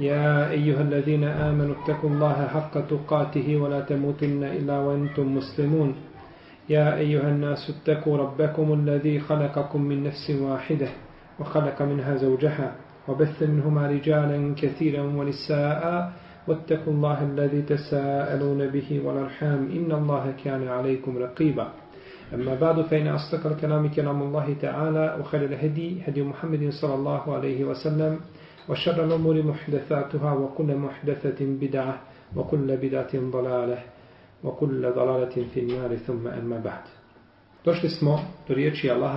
يا أيها الذين آمنوا اتقوا الله حق تقاته ولا تموتن إلا وأنتم مسلمون. يا أيها الناس اتقوا ربكم الذي خلقكم من نفس واحدة وخلق منها زوجها وبث منهما رجالا كثيرا ونساء واتقوا الله الذي تساءلون به والأرحام إن الله كان عليكم رقيبا. أما بعد فإن أصدق الكلام كلام الله تعالى وخير الهدي هدي محمد صلى الله عليه وسلم. وشر الأمور محدثاتها وكل محدثة بدعة وكل بدعة ضلالة وكل ضلالة في النار ثم أما بعد. Došli smo do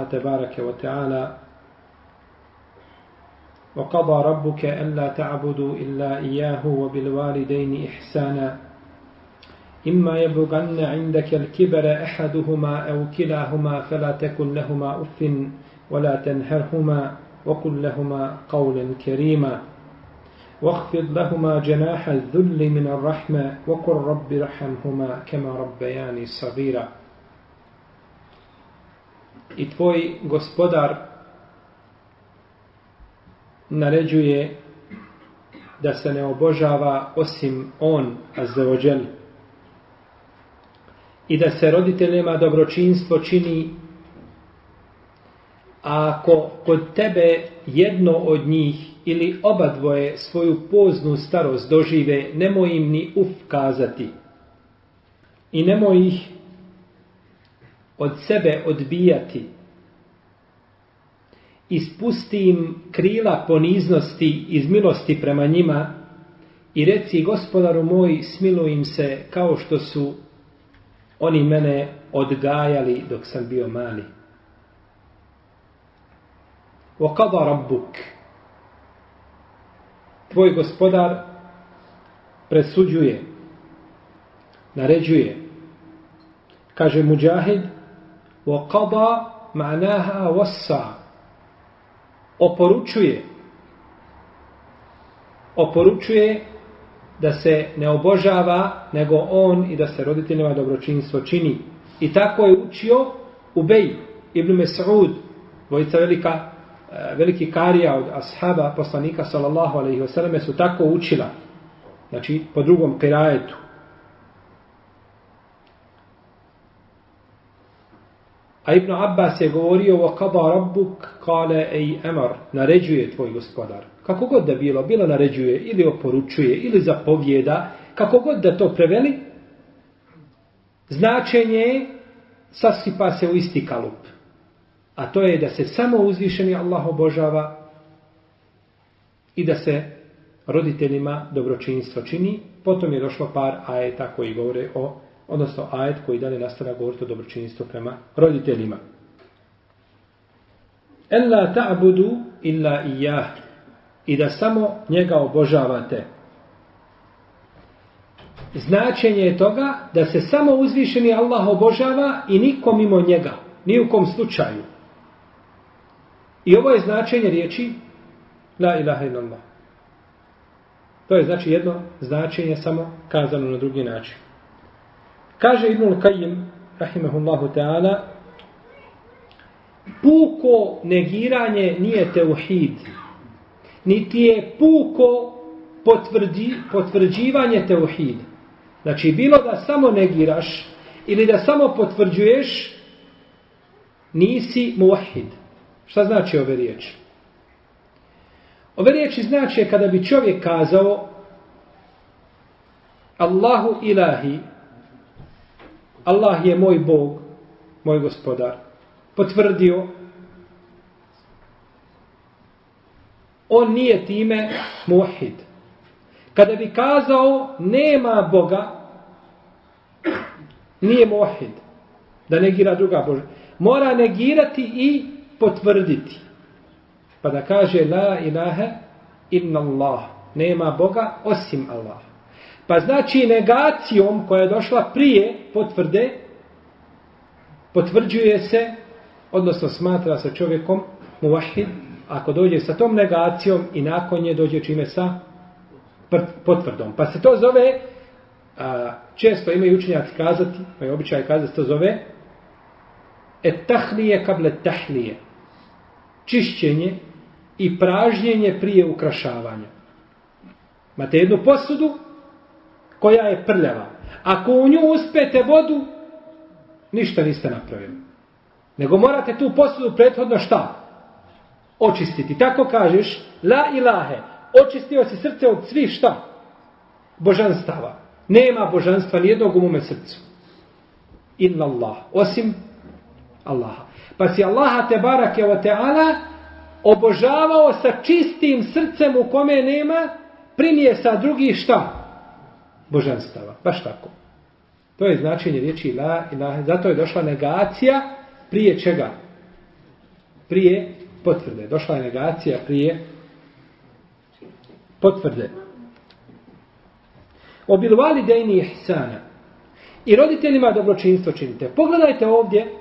tebareke wa ta'ala وقضى ربك ألا تعبدوا إلا إياه وبالوالدين إحسانا. إما يبلغن عندك الكبر أحدهما أو كلاهما فلا تكن لهما أف ولا تنهرهما وقل لهما قولا كريما واخفض لهما جناح الذل من الرحمة وقل رب رحمهما كما ربياني صغيرا I tvoj gospodar naređuje da se ne obožava osim on, azzavodžel. I da se roditeljima dobročinstvo čini a ako kod tebe jedno od njih ili oba dvoje svoju poznu starost dožive, nemoj im ni uf kazati. I nemoj ih od sebe odbijati. Ispusti im krila poniznosti iz milosti prema njima i reci gospodaru moj smiluj im se kao što su oni mene odgajali dok sam bio mali. وقضى ربك tvoj gospodar presuđuje naređuje kaže muđahid وقضى معناها وسع oporučuje oporučuje da se ne obožava nego on i da se roditeljima dobročinstvo čini i tako je učio Ubej ibn Mes'ud dvojica velika E, veliki karija od ashaba poslanika sallallahu alaihi wasallam su tako učila znači po drugom kirajetu a Ibn Abbas je govorio wa qada rabbuk kale ej emar naređuje tvoj gospodar. Kako god da bilo bilo naređuje ili oporučuje ili zapovjeda kako god da to preveli značenje sasipa se u isti kalup a to je da se samo uzvišeni Allah obožava i da se roditeljima dobročinstvo čini. Potom je došlo par ajeta koji govore o, odnosno ajet koji dalje nastavlja govoriti o dobročinstvu prema roditeljima. Ella ta'budu illa iyah i da samo njega obožavate. Značenje je toga da se samo uzvišeni Allah obožava i nikom mimo njega, ni u kom slučaju. I ovo je značenje riječi La ilaha illallah. To je znači jedno značenje samo kazano na drugi način. Kaže Ibnul Qayyim, rahimahullahu ta'ala, puko negiranje nije teuhid, niti je puko potvrdi, potvrđivanje teuhid. Znači, bilo da samo negiraš ili da samo potvrđuješ, nisi muahid. Šta znači ove riječi? Ove riječi znači kada bi čovjek kazao Allahu ilahi Allah je moj Bog, moj gospodar. Potvrdio on nije time muhid. Kada bi kazao nema Boga nije muhid. Da negira druga Boža. Mora negirati i potvrditi. Pa da kaže la ilaha inna Allah. Nema Boga osim Allah. Pa znači negacijom koja je došla prije potvrde, potvrđuje se, odnosno smatra se čovjekom muvahid, ako dođe sa tom negacijom i nakon nje dođe čime sa potvrdom. Pa se to zove, a, često imaju učenjaci kazati, pa je običaj kazati, to zove et tahlije kable tahlije. Čišćenje i pražnjenje prije ukrašavanja. Imate jednu posudu koja je prljava. Ako u nju uspete vodu, ništa niste napravili. Nego morate tu posudu prethodno šta? Očistiti. Tako kažeš, la ilahe, očistio si srce od svih šta? Božanstava. Nema božanstva nijednog u mome srcu. Inna Allah. Osim Allaha. Pa si Allaha te barake o teala obožavao sa čistim srcem u kome nema primjesa drugih šta? Božanstava. Baš tako. To je značenje riječi la ilaha. Zato je došla negacija prije čega? Prije potvrde. Došla je negacija prije potvrde. Obilvali dejni ihsana. I roditeljima dobročinstvo činite. Pogledajte ovdje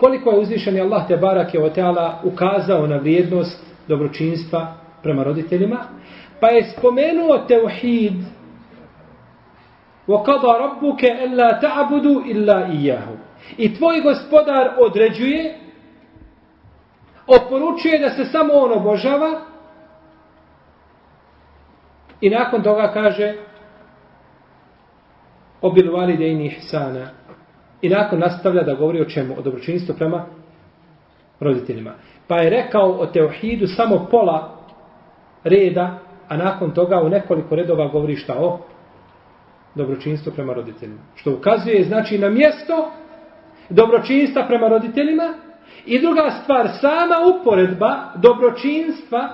koliko je uzvišeni Allah te barake o teala ukazao na vrijednost dobročinstva prema roditeljima. Pa je spomenuo teuhid وَقَضَ رَبُّكَ أَلَّا تَعْبُدُ إِلَّا إِيَّهُ I tvoj gospodar određuje, oporučuje da se samo on obožava i nakon toga kaže obilvali dejni ihsana i nakon nastavlja da govori o čemu? O dobročinstvu prema roditeljima. Pa je rekao o teohidu samo pola reda, a nakon toga u nekoliko redova govori šta o dobročinstvu prema roditeljima. Što ukazuje znači na mjesto dobročinstva prema roditeljima i druga stvar, sama uporedba dobročinstva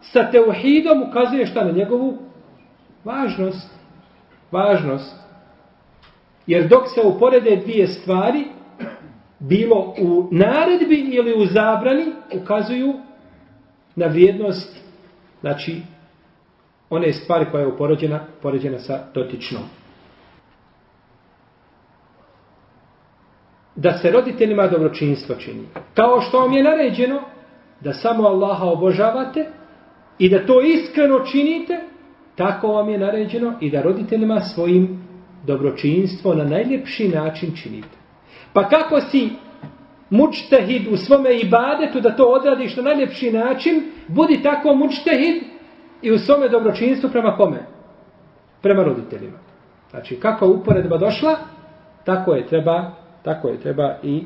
sa teuhidom ukazuje šta na njegovu važnost. Važnost. Jer dok se uporede dvije stvari, bilo u naredbi ili u zabrani, ukazuju na vrijednost, znači, one stvari koja je upoređena, poređena sa dotičnom. da se roditeljima dobročinstvo čini. Kao što vam je naređeno da samo Allaha obožavate i da to iskreno činite, tako vam je naređeno i da roditeljima svojim dobročinstvo na najljepši način činite. Pa kako si mučtehid u svome ibadetu da to odradiš na najljepši način, budi tako mučtehid i u svome dobročinstvu prema kome? Prema roditeljima. Znači, kako uporedba došla, tako je treba tako je treba i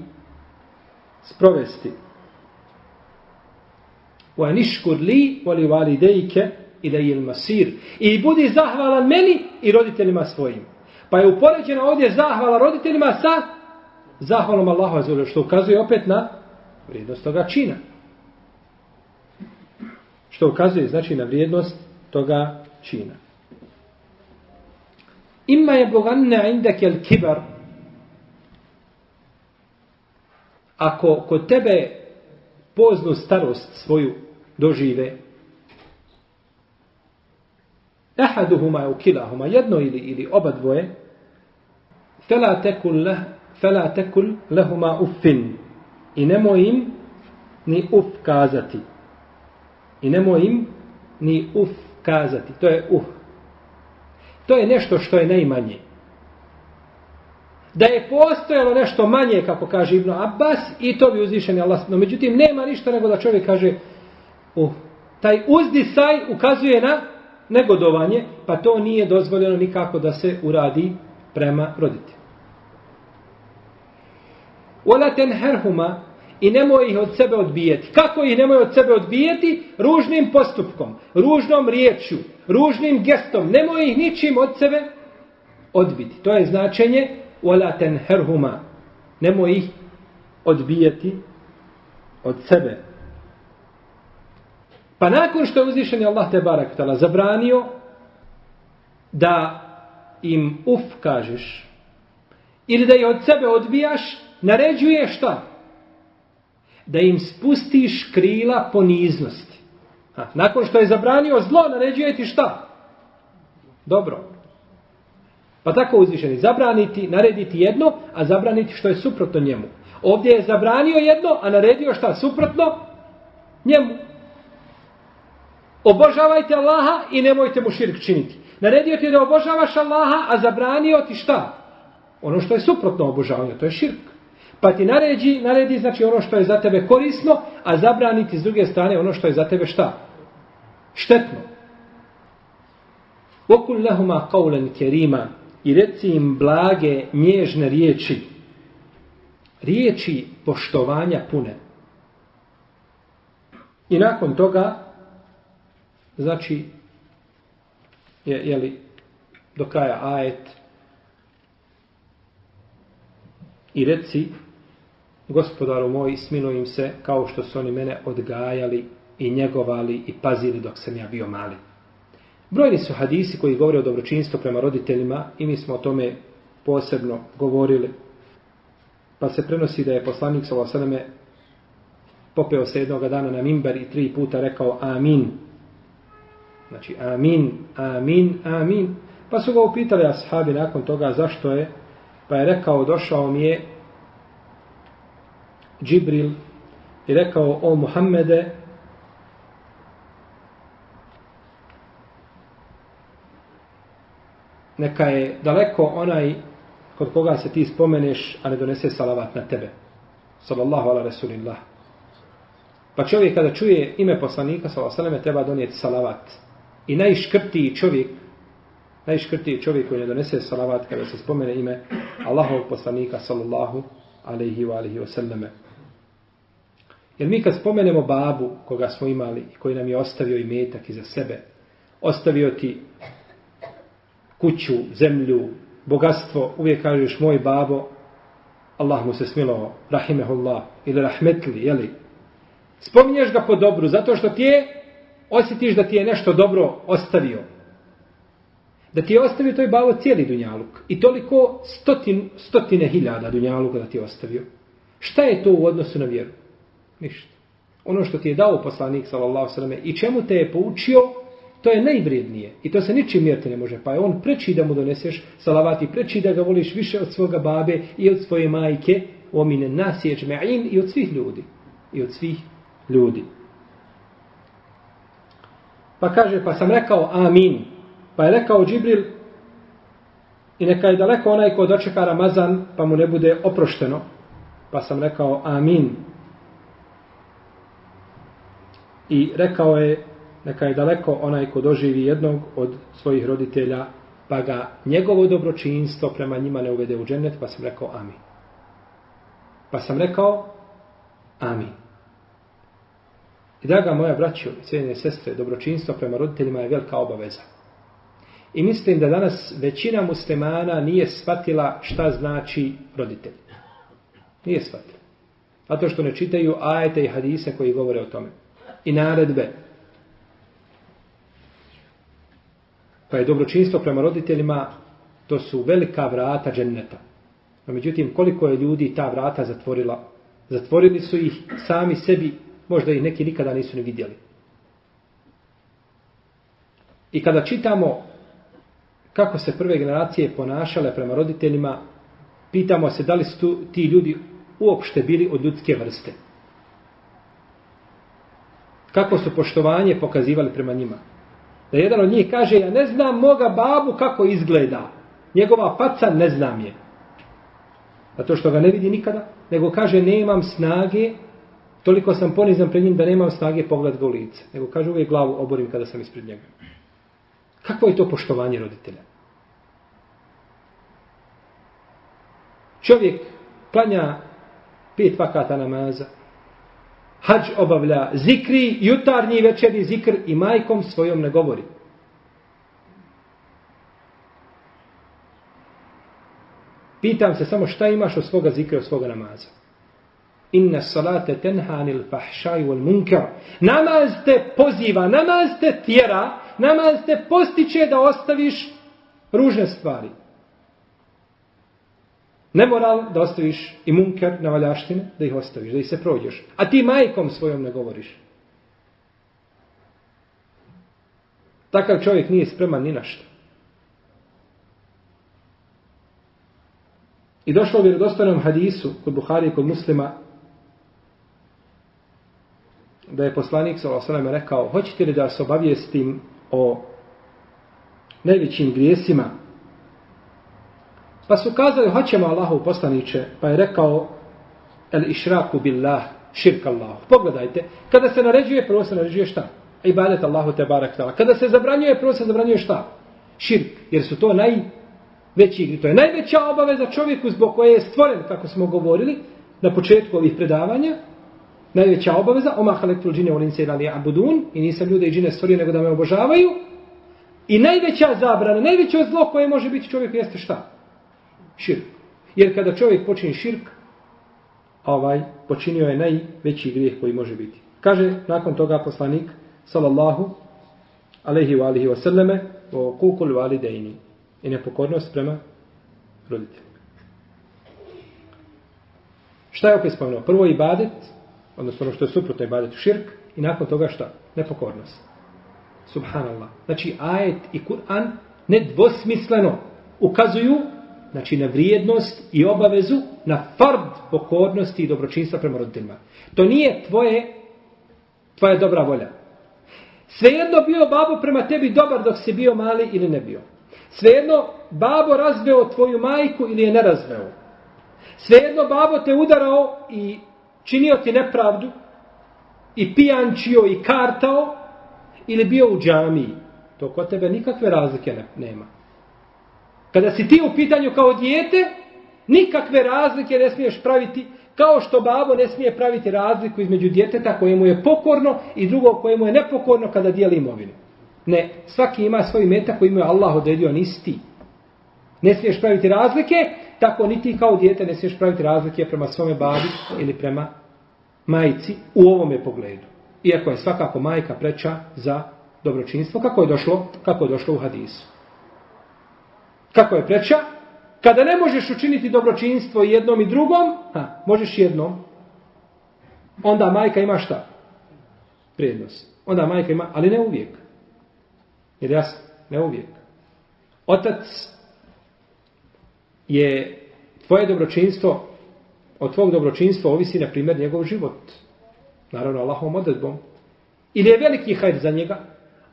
sprovesti. Wa nishkur li wa li walidayka ila il masir. I budi zahvalan meni i roditeljima svojim. Pa je upoređena ovdje zahvala roditeljima sa zahvalom Allahu azza što ukazuje opet na vrijednost toga čina. Što ukazuje znači na vrijednost toga čina. Ima je boganna indake al-kibar ako kod tebe poznu starost svoju dožive, ehaduhuma je ukilahuma, jedno ili, ili oba dvoje, fela tekul, leh, fela tekul lehuma uffin. I nemoj im ni uf kazati. I nemoj im ni uf kazati. To je uh. To je nešto što je najmanje da je postojalo nešto manje, kako kaže Ibn Abbas, i to bi uzvišen Allah. No, međutim, nema ništa nego da čovjek kaže, uh, taj uzdisaj ukazuje na negodovanje, pa to nije dozvoljeno nikako da se uradi prema roditelju. Ola ten herhuma i nemoj ih od sebe odbijeti. Kako ih nemoj od sebe odbijeti? Ružnim postupkom, ružnom riječju, ružnim gestom. Nemoj ih ničim od sebe odbiti. To je značenje wala tenherhuma nemoj ih odbijati od sebe pa nakon što je uzvišen Allah te barak tala zabranio da im uf kažeš ili da ih od sebe odbijaš naređuje šta? Da im spustiš krila poniznosti. Ha, nakon što je zabranio zlo naređuje ti šta? Dobro. Pa tako uzvišeni, zabraniti, narediti jedno, a zabraniti što je suprotno njemu. Ovdje je zabranio jedno, a naredio šta? Suprotno njemu. Obožavajte Allaha i nemojte mu širk činiti. Naredio ti da obožavaš Allaha, a zabranio ti šta? Ono što je suprotno obožavanju, to je širk. Pa ti naredi, naredi znači ono što je za tebe korisno, a zabrani ti s druge strane ono što je za tebe šta? Štetno. Okul lehuma kaulen kerima i reci im blage, nježne riječi. Riječi poštovanja pune. I nakon toga, znači, je, je li, do kraja ajet, i reci, gospodaru moj, smilo im se kao što su oni mene odgajali i njegovali i pazili dok sam ja bio mali. Brojni su hadisi koji govore o dobročinstvu prema roditeljima i mi smo o tome posebno govorili. Pa se prenosi da je poslanik s.a.v. popeo se jednog dana na mimber i tri puta rekao amin. Znači amin, amin, amin. Pa su ga upitali ashabi nakon toga zašto je. Pa je rekao došao mi je Džibril i rekao o Muhammede neka je daleko onaj kod koga se ti spomeneš, a ne donese salavat na tebe. Sallallahu ala Rasulillah. Pa čovjek kada čuje ime poslanika, sallallahu ala treba donijeti salavat. I najškrtiji čovjek, najškrtiji čovjek koji ne donese salavat kada se spomene ime Allahovog poslanika, sallallahu alaihi wa alaihi wa sallame. Jer mi kad spomenemo babu koga smo imali, i koji nam je ostavio i metak iza sebe, ostavio ti kuću, zemlju, bogatstvo, uvijek kažeš moj babo, Allah mu se smilovao, rahimehullah, ili rahmetli, jeli? Spominješ ga po dobru, zato što ti je, osjetiš da ti je nešto dobro ostavio. Da ti je ostavio toj babo cijeli dunjaluk. I toliko stotin, stotine hiljada dunjaluka da ti je ostavio. Šta je to u odnosu na vjeru? Ništa. Ono što ti je dao poslanik, sallallahu sallam, i čemu te je poučio, To je najvrednije. I to se ničim mjeriti ne može. Pa je on preči da mu doneseš salavat i preči da ga voliš više od svoga babe i od svoje majke. Omine nasjeđme'in i od svih ljudi. I od svih ljudi. Pa kaže, pa sam rekao amin. Pa je rekao Džibril i neka je daleko onaj ko dočeka Ramazan pa mu ne bude oprošteno. Pa sam rekao amin. I rekao je neka je daleko onaj ko doživi jednog od svojih roditelja, pa ga njegovo dobročinstvo prema njima ne uvede u džennet, pa sam rekao amin. Pa sam rekao amin. I draga moja braćo, cijenine sestre, dobročinstvo prema roditeljima je velika obaveza. I mislim da danas većina muslimana nije shvatila šta znači roditelj. Nije shvatila. Zato što ne čitaju ajete i hadise koji govore o tome. I naredbe. Pa je dobročinstvo prema roditeljima, to su velika vrata dženneta. No, međutim, koliko je ljudi ta vrata zatvorila? Zatvorili su ih sami sebi, možda ih neki nikada nisu ni vidjeli. I kada čitamo kako se prve generacije ponašale prema roditeljima, pitamo se da li su tu, ti ljudi uopšte bili od ljudske vrste. Kako su poštovanje pokazivali prema njima? Da jedan od njih kaže, ja ne znam moga babu kako izgleda. Njegova paca ne znam je. Zato što ga ne vidi nikada. Nego kaže, nemam snage, toliko sam ponizan pred njim da nemam snage pogled ga u lice. Nego kaže, uvijek glavu oborim kada sam ispred njega. Kako je to poštovanje roditelja? Čovjek planja pet vakata namaza, hađ obavlja zikri, jutarnji i večerni zikr i majkom svojom ne govori. Pitam se samo šta imaš od svoga zikra, od svoga namaza. Inna salate tenhanil fahšaj wal munkar. Namaz te poziva, namaz te tjera, namaz te postiče da ostaviš ružne stvari nemoral da ostaviš i munker na valjaštine, da ih ostaviš, da ih se prođeš. A ti majkom svojom ne govoriš. Takav čovjek nije spreman ni na što. I došlo u vjerodostojnom hadisu kod Buhari i kod muslima da je poslanik s.a.v. rekao hoćete li da se obavijestim o najvećim grijesima? Pa su kazali hoćemo Allahu poslaniće pa je rekao el išraku billah širk Allah pogledajte kada se naređuje prvo se naređuje šta? Ibadet Allahu te barak tala kada se zabranjuje prvo se zabranjuje šta? Širk jer su to najveći igri to je najveća obaveza čovjeku zbog koje je stvoren kako smo govorili na početku ovih predavanja najveća obaveza oma halektul džine u lince ili abudun i nisam ljude i džine stvorio nego da me obožavaju i najveća zabrana najveće zlo koje može biti čovjek jeste šta? širk jer kada čovjek počini širk ovaj počinio je najveći grijeh koji može biti kaže nakon toga poslanik sallallahu alaihi wa alihi wa sallame o kukul validejni i nepokornost prema roditeljima šta je opet spomenuo? prvo ibadet odnosno ono što je suprotno ibadetu širk i nakon toga šta? Nepokornost. Subhanallah. Znači ajet i Kur'an nedvosmisleno ukazuju znači na vrijednost i obavezu na fard pokornosti i dobročinstva prema roditeljima. To nije tvoje tvoja dobra volja. Svejedno bio babo prema tebi dobar dok si bio mali ili ne bio. Svejedno babo razveo tvoju majku ili je ne razveo. Svejedno babo te udarao i činio ti nepravdu i pijančio i kartao ili bio u džamiji, to kod tebe nikakve razlike ne, nema. Kada si ti u pitanju kao dijete, nikakve razlike ne smiješ praviti, kao što babo ne smije praviti razliku između djeteta kojemu je pokorno i drugog kojemu je nepokorno kada dijeli imovinu. Ne, svaki ima svoj meta koji mu je Allah odredio, nisi ti. Ne smiješ praviti razlike, tako ni ti kao dijete ne smiješ praviti razlike prema svome babi ili prema majici u ovome pogledu. Iako je svakako majka preča za dobročinstvo, kako je došlo, kako je došlo u hadisu. Kako je preča? Kada ne možeš učiniti dobročinstvo jednom i drugom, ha, možeš jednom, onda majka ima šta? Prednost. Onda majka ima, ali ne uvijek. Jer jasno, ne uvijek. Otac je tvoje dobročinstvo, od tvog dobročinstva ovisi, na primjer, njegov život. Naravno, Allahom odredbom. Ili je veliki hajr za njega,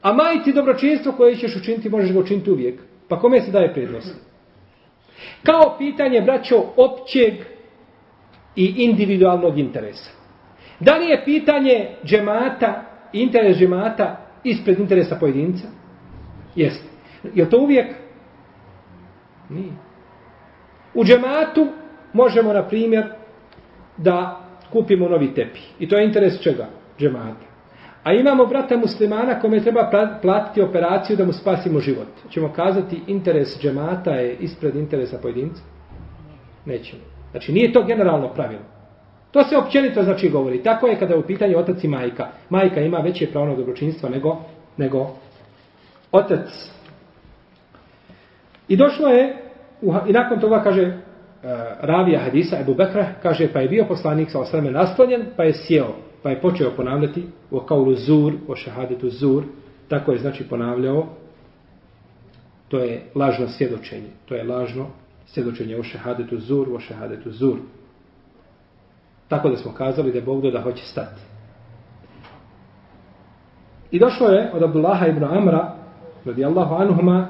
a majti dobročinstvo koje ćeš učiniti, možeš ga učiniti uvijek. Pa kome se daje prednost? Kao pitanje, braćo, općeg i individualnog interesa. Da li je pitanje džemata, interes džemata, ispred interesa pojedinca? Jeste. Je to uvijek? Nije. U džematu možemo, na primjer, da kupimo novi tepi. I to je interes čega? Džemata. A imamo brata muslimana kome treba platiti operaciju da mu spasimo život. Čemo kazati interes džemata je ispred interesa pojedinca? Nećemo. Znači nije to generalno pravilo. To se općenito znači govori. Tako je kada je u pitanju otac i majka. Majka ima veće pravno dobročinstvo nego, nego otac. I došlo je, i nakon toga kaže, uh, ravija hadisa Ebu Bekra, kaže, pa je bio poslanik sa osreme naslonjen, pa je sjeo, pa je počeo ponavljati o kaulu zur, o šahadetu zur, tako je znači ponavljao, to je lažno svjedočenje, to je lažno svjedočenje o šahadetu zur, o šahadetu zur. Tako da smo kazali da je Bog do da hoće stati. I došlo je od Abdullaha ibn Amra, radijallahu anuhuma,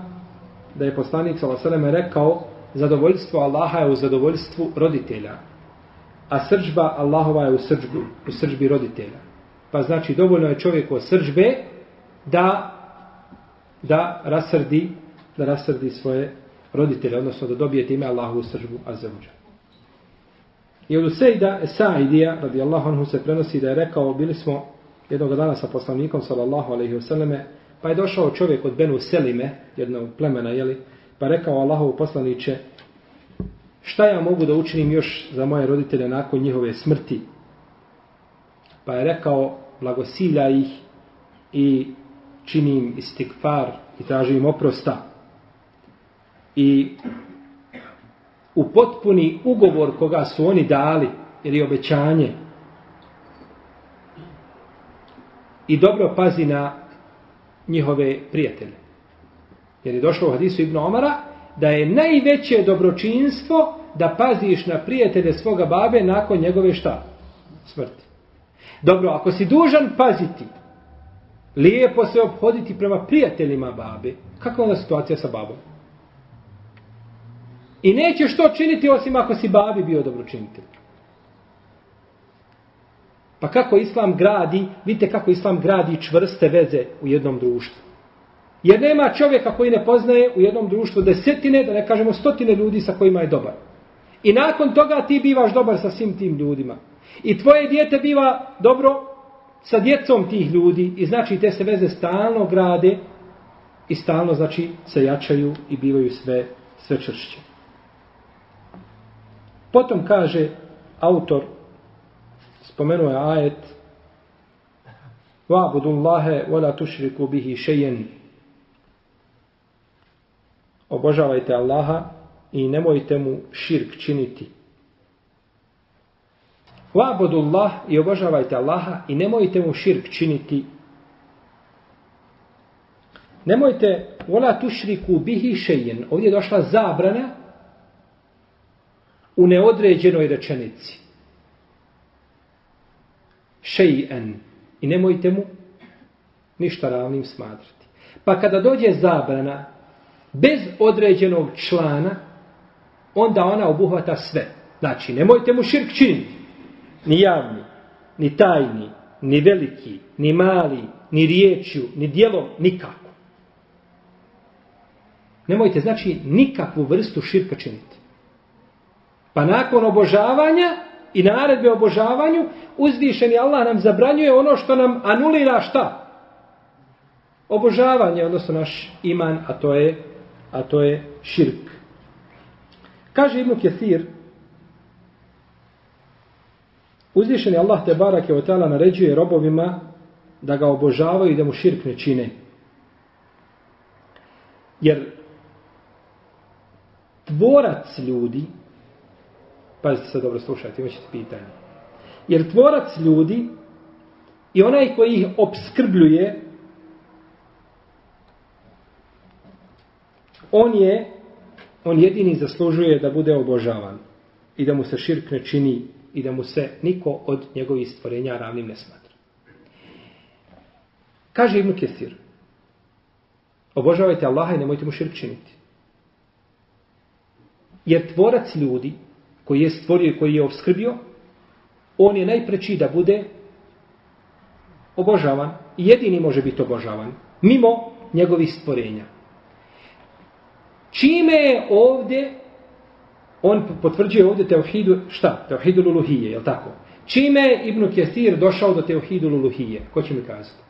da je poslanik s.a.v. rekao, zadovoljstvo Allaha je u zadovoljstvu roditelja, a srđba Allahova je u sržbi, u srđbi roditelja. Pa znači dovoljno je čovjeku od da da rasrdi da rasrdi svoje roditelje, odnosno da dobije time Allahu sržbu azzawajal. I od Usejda Sa'idija, radijallahu anhu, se prenosi da je rekao, bili smo jednog dana sa poslanikom, sallallahu alaihi wasallam, pa je došao čovjek od Benu Selime, jednog plemena, jeli, Pa rekao Allahov poslaniće, šta ja mogu da učinim još za moje roditelje nakon njihove smrti? Pa je rekao, blagosilja ih i činim istikfar i tražim oprosta. I u potpuni ugovor koga su oni dali, ili obećanje, i dobro pazi na njihove prijatelje. Jer je došlo u hadisu Ibn Omara da je najveće dobročinstvo da paziš na prijatelje svoga babe nakon njegove šta? Smrti. Dobro, ako si dužan paziti, lijepo se obhoditi prema prijateljima babe, kakva je onda situacija sa babom? I nećeš to činiti osim ako si babi bio dobročinitelj. Pa kako Islam gradi, vidite kako Islam gradi čvrste veze u jednom društvu. Jer nema čovjeka koji ne poznaje u jednom društvu desetine, da ne kažemo stotine ljudi sa kojima je dobar. I nakon toga ti bivaš dobar sa svim tim ljudima. I tvoje dijete biva dobro sa djecom tih ljudi i znači te se veze stalno grade i stalno znači se jačaju i bivaju sve, sve čršće. Potom kaže autor, spomenuo je ajet, وَعْبُدُ اللَّهَ وَلَا تُشْرِكُ بِهِ bihi. Obožavajte Allaha i nemojte mu širk činiti. Wa'budu Allah i obožavajte Allaha i nemojte mu širk činiti. Nemojte wala tušriku bihi šejen. Ovdje je došla zabrana u neodređenoj rečenici. Šejen. I nemojte mu ništa ravnim smatrati. Pa kada dođe zabrana bez određenog člana, onda ona obuhvata sve. Znači, nemojte mu širk činiti. Ni javni, ni tajni, ni veliki, ni mali, ni riječju, ni dijelom, nikako. Nemojte, znači, nikakvu vrstu širka činiti. Pa nakon obožavanja i naredbe obožavanju, uzvišeni Allah nam zabranjuje ono što nam anulira šta? Obožavanje, odnosno naš iman, a to je, a to je širk. Kaže Ibn Kjesir, uzvišeni Allah te barake od tala naređuje robovima da ga obožavaju i da mu širk ne čine. Jer tvorac ljudi, Pazite sad dobro slušajte, imat ćete pitanje. Jer tvorac ljudi i onaj koji ih obskrbljuje, on je, on jedini zaslužuje da bude obožavan i da mu se širk ne čini i da mu se niko od njegovih stvorenja ravnim ne smatra. Kaže Ibn Kesir, obožavajte Allaha i nemojte mu širk činiti. Jer tvorac ljudi, koji je stvorio i koji je obskrbio, on je najpreći da bude obožavan. I jedini može biti obožavan. Mimo njegovih stvorenja. Čime je ovdje, on potvrđuje ovdje teohidu, šta? Teohidu luluhije, je li tako? Čime je Ibn Kjesir došao do teohidu luluhije? Ko će mi kazati?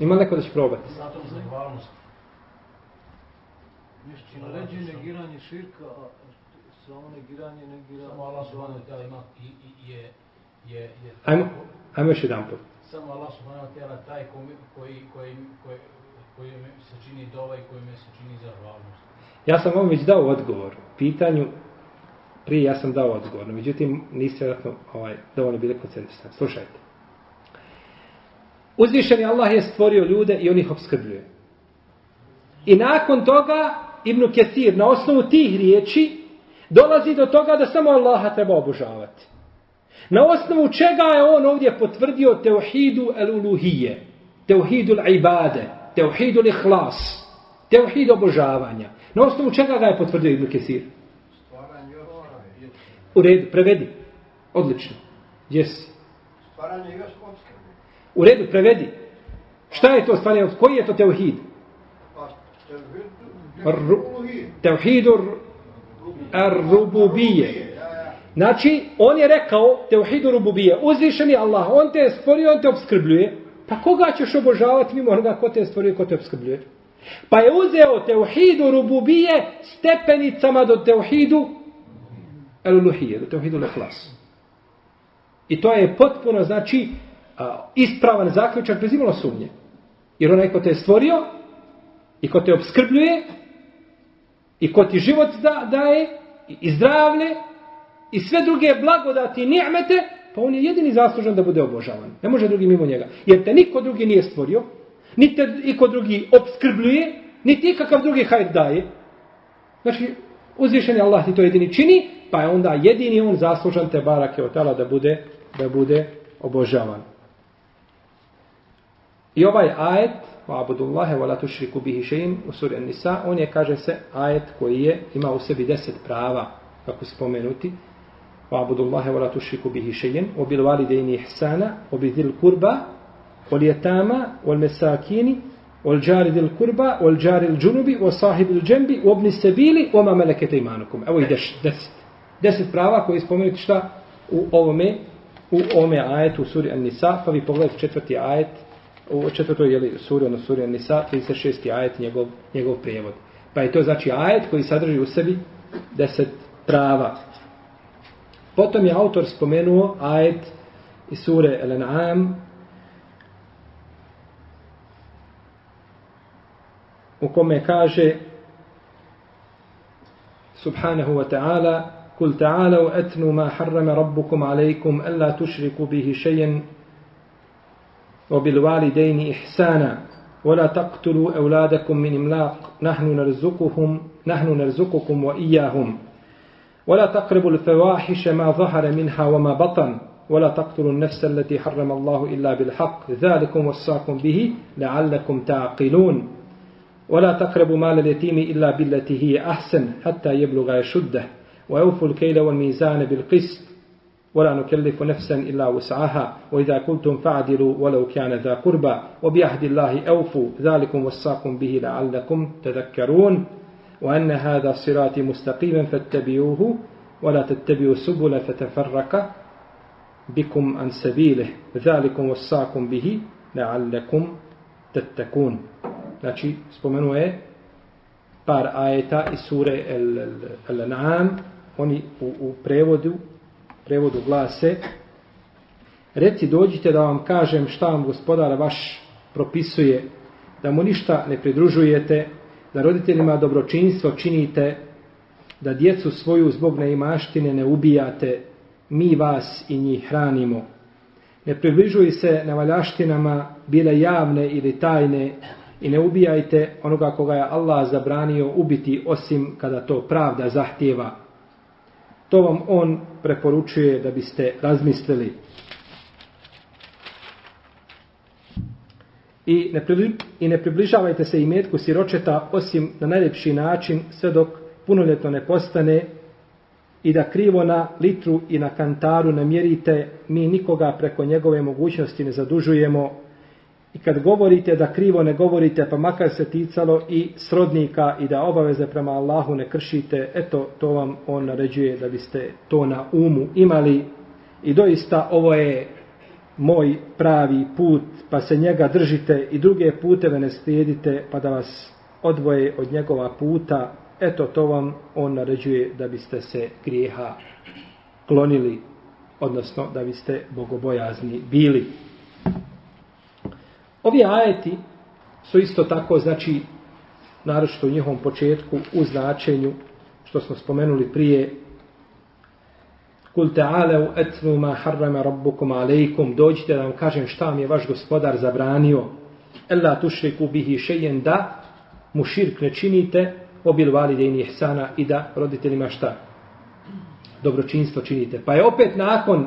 Ima neko da će probati? Zato zahvalnost. Naređuje negiranje širka, a samo negiranje negira... Samo Allah subhanahu wa ta'ala ima i, i, je, je, je... Ajmo, ajmo još jedan put. Samo Allah subhanahu wa ta'ala taj koji, koji, koji, koji, koji se čini dova i koji me se čini zahvalnost. Ja sam vam već dao odgovor. Pitanju, prije ja sam dao odgovor, no međutim niste vjerojatno ovaj, dovoljno bili koncentrisani. Slušajte. Uzvišeni Allah je stvorio ljude i on ih obskrbljuje. I nakon toga Ibn Kesir na osnovu tih riječi dolazi do toga da samo Allaha treba obožavati. Na osnovu čega je on ovdje potvrdio teuhidu el-uluhije, teuhidu l-ibade, teuhidu l-ihlas, teuhidu obožavanja. Na osnovu čega ga je potvrdio Ibn Kesir? U redu, prevedi. Odlično. Si? U redu, prevedi. Šta je to stvaranje? Koji je to teuhid? Pa, teuhid Tevhidur ar-rububije. Znači, on je rekao Tevhidur rububije. Uzvišen je Allah, on te je stvorio, on te obskrbljuje. Pa koga ćeš obožavati mimo onoga ko te je stvorio, ko te obskrbljuje? Pa je uzeo Tevhidu rububije stepenicama do Tevhidu eluluhije, do Tevhidu lehlas. I to je potpuno, znači, ispravan zaključak bez imalo sumnje. Jer onaj ko te je stvorio i ko te obskrbljuje, i ko ti život da, daje, i zdravlje, i sve druge blagodati i nijemete, pa on je jedini zaslužan da bude obožavan. Ne može drugi mimo njega. Jer te niko drugi nije stvorio, niti te niko drugi obskrbljuje, niti ikakav drugi hajr daje. Znači, uzvišen je Allah ti to jedini čini, pa je onda jedini on zaslužan te barake od tala da bude, da bude obožavan. I ovaj ajet, wa abudullahi wa la tušriku bihi šein, u suri An-Nisa, on je, kaže se, ajet koji je, ima u sebi deset prava, kako spomenuti, wa abudullahi wa la tušriku bihi šein, o bil validejni ihsana, o bi dhil kurba, o lijetama, o mesakini, o l'đari dhil kurba, o l'đari l'đunubi, o sahibi l'đembi, o obni sebili, o ma melekete imanukum. Evo i deset. Deset prava koji spomenuti šta u ovome, u ovome ajetu u suri An-Nisa, pa vi pogledajte četvrti ajet, u četvrtoj jeli, suri, ono suri An-Nisa, 36. ajet, njegov, njegov prijevod. Pa je to znači ajet koji sadrži u sebi deset prava. Potom je autor spomenuo ajet iz sure Al-An'am u kome kaže subhanahu wa ta'ala قل تعالوا أتنوا ما حرم ربكم عليكم ألا تشركوا به شيئا وبالوالدين إحسانا. ولا تقتلوا أولادكم من إملاق. نحن نرزقهم نحن نرزقكم وإياهم. ولا تقربوا الفواحش ما ظهر منها وما بطن. ولا تقتلوا النفس التي حرم الله إلا بالحق. ذلكم وصاكم به لعلكم تعقلون. ولا تقربوا مال اليتيم إلا بالتي هي أحسن حتى يبلغ يشده وأوفوا الكيل والميزان بالقسط. ولا نكلف نفسا إلا وسعها وإذا قلتم فعدلوا ولو كان ذا قربى وبعهد الله أوفوا ذلكم وصاكم به لعلكم تذكرون وأن هذا صراطي مستقيما فاتبعوه ولا تتبعوا السبل فتفرق بكم عن سبيله ذلكم وصاكم به لعلكم تتقون Znači, spomenuo je par ajeta iz sure El-An'am, oni u, u prevodu prevodu glase Reci dođite da vam kažem šta vam gospodar vaš propisuje, da mu ništa ne pridružujete, da roditeljima dobročinstvo činite, da djecu svoju zbog neimaštine ne ubijate, mi vas i njih hranimo. Ne približuj se na valjaštinama, bile javne ili tajne, i ne ubijajte onoga koga je Allah zabranio ubiti osim kada to pravda zahtjeva. To vam on preporučuje da biste razmislili. I ne, I ne približavajte se imetku siročeta osim na najljepši način sve dok punoljetno ne postane i da krivo na litru i na kantaru namjerite, mi nikoga preko njegove mogućnosti ne zadužujemo I kad govorite da krivo ne govorite, pa makar se ticalo i srodnika i da obaveze prema Allahu ne kršite, eto, to vam on naređuje da biste to na umu imali. I doista ovo je moj pravi put, pa se njega držite i druge puteve ne slijedite, pa da vas odvoje od njegova puta. Eto, to vam on naređuje da biste se grijeha klonili, odnosno da biste bogobojazni bili. Ovi ajeti su isto tako, znači, naročito u njihovom početku, u značenju, što smo spomenuli prije, Kul ta'ale u etnu ma harrama rabbukum alejkum, dođite da vam kažem šta vam je vaš gospodar zabranio, ella tušriku bihi šejen da, mu širk ne činite, obil validejni ihsana i da roditeljima šta? Dobročinstvo činite. Pa je opet nakon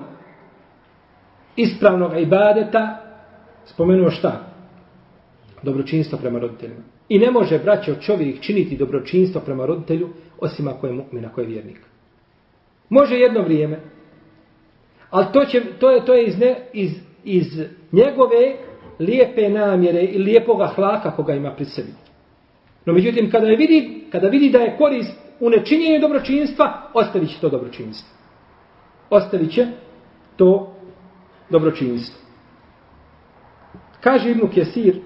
ispravnog ibadeta spomenuo šta? Dobročinstvo prema roditeljima. I ne može, braćo, čovjek činiti dobročinstvo prema roditelju, osim ako je mu'min, ako je vjernik. Može jedno vrijeme, ali to, će, to je, to je iz, ne, iz, iz njegove lijepe namjere i lijepoga hlaka koga ima pri sebi. No međutim, kada, je vidi, kada vidi da je korist u nečinjenju dobročinstva, ostavit će to dobročinstvo. Ostavit će to dobročinstvo. Kaže Ibnu Kjesir,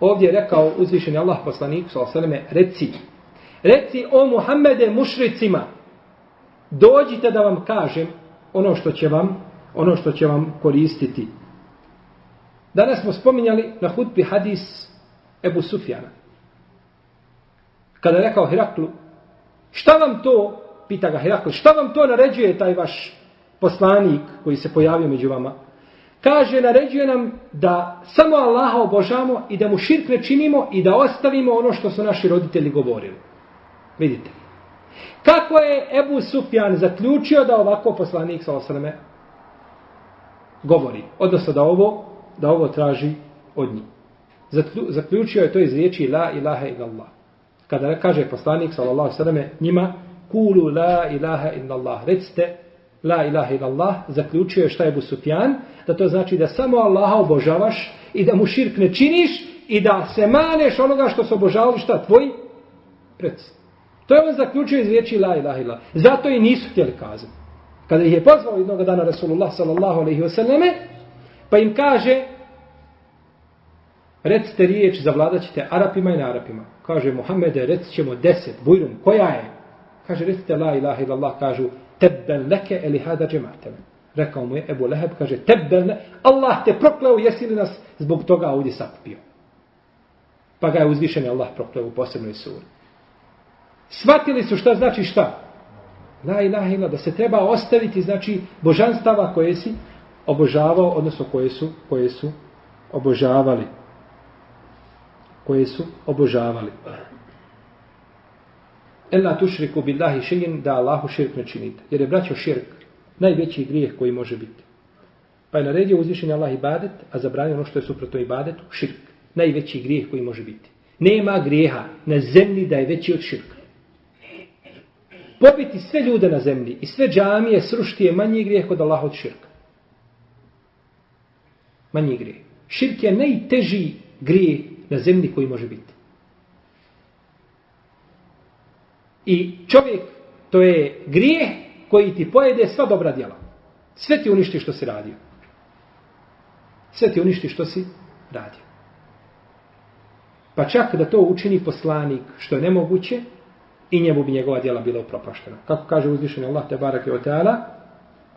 ovdje je rekao uzvišeni Allah poslanik, s.a.v. reci, reci o Muhammede mušricima, dođite da vam kažem ono što će vam, ono što će vam koristiti. Danas smo spominjali na hutbi hadis Ebu Sufjana. Kada je rekao Heraklu, šta vam to, pita ga Heraklu, šta vam to naređuje taj vaš poslanik koji se pojavio među vama? Kaže, naređuje nam da samo Allaha obožamo i da mu širk ne činimo i da ostavimo ono što su naši roditelji govorili. Vidite. Kako je Ebu Sufjan zaključio da ovako poslanik sa osrame govori? Odnosno da ovo, da ovo traži od njih. Zaključio je to iz riječi La ilaha illallah. Kada kaže poslanik sallallahu sallam njima Kulu la ilaha illallah. Recite la ilaha illallah. Zaključio je šta je Busufjan, Da to znači da samo Allaha obožavaš i da mu širk ne činiš i da se maneš onoga što se obožavali šta tvoji predstavljaju. To je on zaključio iz riječi la ilaha illallah. Zato i nisu htjeli kazati. Kada ih je pozvao jednog dana Rasulullah sallallahu alaihi wasallame, pa im kaže, recite riječ, zavladaćete Arapima i Arapima. Kaže Muhammede, recit ćemo deset, bujrum, koja je? Kaže, recite la ilaha illallah, kažu, tebben leke eli hada džemateve. Rekao mu je Ebu Leheb, kaže, tebben le, Allah te prokleo, jesi li nas zbog toga ovdje sakupio? Pa ga je uzvišen Allah prokleo u posebnoj suri. Svatili su šta znači šta? La ilaha ila, da se treba ostaviti, znači, božanstava koje si obožavao, odnosno koje su, koje su obožavali. Koje su obožavali. Ela tušriku billahi šeyin da Allahu širk ne činite. Jer je braćo širk najveći grijeh koji može biti. Pa je naredio uzvišenje Allah ibadet, a zabranio ono što je suprotno ibadetu, širk. Najveći grijeh koji može biti. Nema grijeha na zemlji da je veći od širka pobiti sve ljude na zemlji i sve džamije srušti je manji grijeh od Allah od širka. Manji grijeh. Širk je najteži grijeh na zemlji koji može biti. I čovjek, to je grijeh koji ti pojede sva dobra djela. Sve ti uništi što si radio. Sve ti uništi što si radio. Pa čak da to učini poslanik što je nemoguće, i njemu bi njegova djela bila upropaštena. Kako kaže uzvišenje Allah, te barake o teala,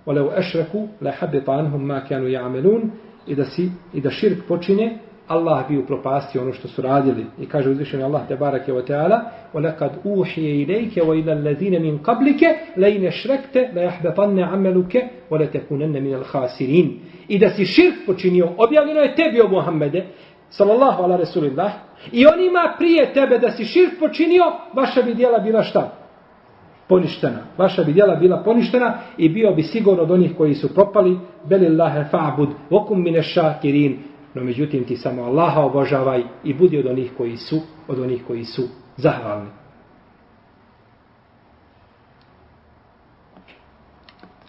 وَلَوْ أَشْرَكُوا لَحَبِّ طَعَنْهُمْ مَا كَانُوا يَعْمَلُونَ I da, si, i da širk počine, Allah bi upropastio ono što su radili. I kaže uzvišeni Allah te barake o teala, وَلَكَدْ أُوحِيَ إِلَيْكَ وَإِلَى الَّذِينَ مِنْ قَبْلِكَ لَيْنَ شْرَكْتَ لَيَحْبَطَنَّ عَمَلُكَ وَلَتَكُنَنَّ مِنَ الْخَاسِرِينَ I da si širk počinio, objavljeno je tebi o Muhammede, sallallahu ala rasulillah, i onima prije tebe da si širk počinio, vaša bi djela bila šta? Poništena. Vaša bi djela bila poništena i bio bi sigurno od onih koji su propali, belillahe fa'bud, vokum mine šakirin, no međutim ti samo Allaha obožavaj i budi od onih koji su, od onih koji su zahvalni.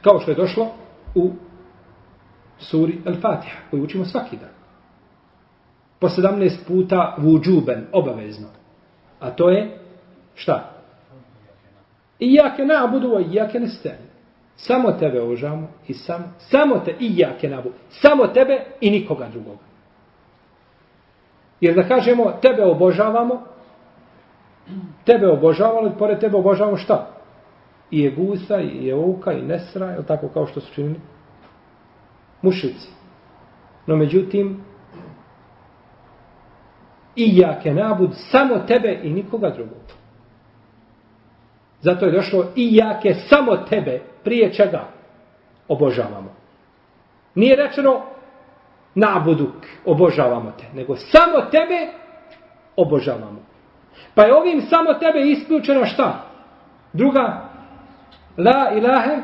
Kao što je došlo u suri Al-Fatiha, koju učimo svaki dan po 17 puta vuđuben, obavezno. A to je, šta? I nabudu, wa jake nestani. Samo tebe ožamo i samo, samo te, i nabudu. Samo tebe i nikoga drugoga. Jer da kažemo, tebe obožavamo, tebe obožavamo, ali pored tebe obožavamo šta? I Egusa, i Jeuka, i nesra, je tako kao što su činili? Mušici. No međutim, i jake nabud samo tebe i nikoga drugog. Zato je došlo i jake samo tebe prije čega obožavamo. Nije rečeno nabuduk obožavamo te, nego samo tebe obožavamo. Pa je ovim samo tebe isključeno šta? Druga la ilahe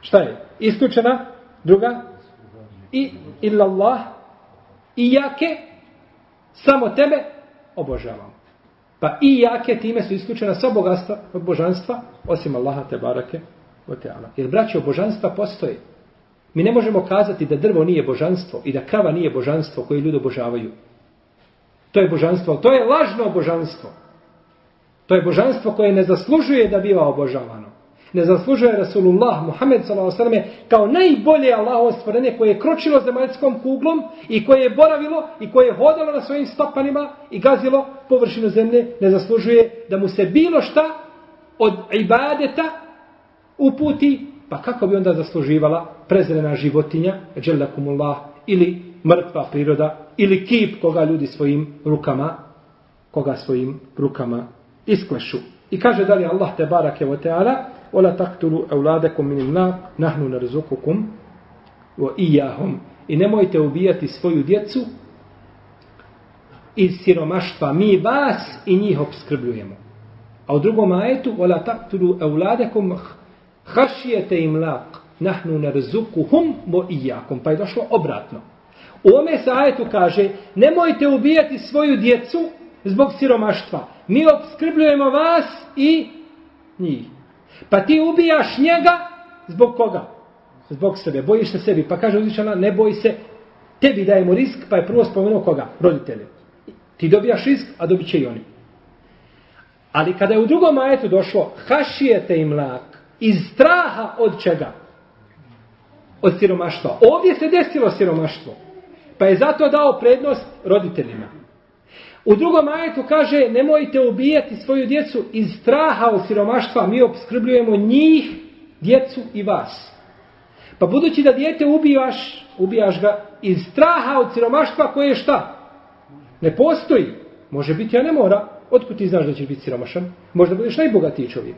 šta je? Isključena druga i illallah i jake Samo tebe obožavamo. Pa i jake time su isključena sva bogatstva od božanstva, osim Allaha te barake o teala. Jer braće božanstva postoje. Mi ne možemo kazati da drvo nije božanstvo i da krava nije božanstvo koje ljudi obožavaju. To je božanstvo, to je lažno božanstvo. To je božanstvo koje ne zaslužuje da biva obožavano ne zaslužuje Rasulullah Muhammed s.a.v. kao najbolje Allahovo stvorenje koje je kročilo zemaljskom kuglom i koje je boravilo i koje je hodalo na svojim stopanima i gazilo površinu zemlje, ne zaslužuje da mu se bilo šta od ibadeta uputi, pa kako bi onda zasluživala prezrena životinja, dželakumullah, ili mrtva priroda, ili kip koga ljudi svojim rukama, koga svojim rukama isklešu. I kaže dalje Allah te barake wa ta'ala, ولا تقتلوا أولادكم من النار نحن نرزقكم وإياهم I nemojte ubijati svoju djecu iz siromaštva. Mi vas i njih obskrbljujemo. A u drugom ajetu, وَلَا تَقْتُلُوا أَوْلَادَكُمْ hašijete im lak, nahnu ne rzuku hum bo i jakom. Pa je došlo obratno. U ome sajetu kaže, nemojte ubijati svoju djecu zbog siromaštva. Mi obskrbljujemo vas i njih. Pa ti ubijaš njega zbog koga? Zbog sebe. Bojiš se sebi. Pa kaže uzvičana, ne boj se, tebi dajemo risk, pa je prvo spomenuo koga? Roditelje. Ti dobijaš risk, a dobit će i oni. Ali kada je u drugom ajetu došlo, hašijete im lak, iz straha od čega? Od siromaštva. Ovdje se desilo siromaštvo. Pa je zato dao prednost roditeljima. U drugom ajetu kaže, nemojte ubijati svoju djecu iz straha od siromaštva, mi obskrbljujemo njih, djecu i vas. Pa budući da dijete ubijaš, ubijaš ga iz straha od siromaštva koje je šta? Ne postoji. Može biti, a ne mora. Otkud ti znaš da ćeš biti siromašan? Možda budeš najbogatiji čovjek.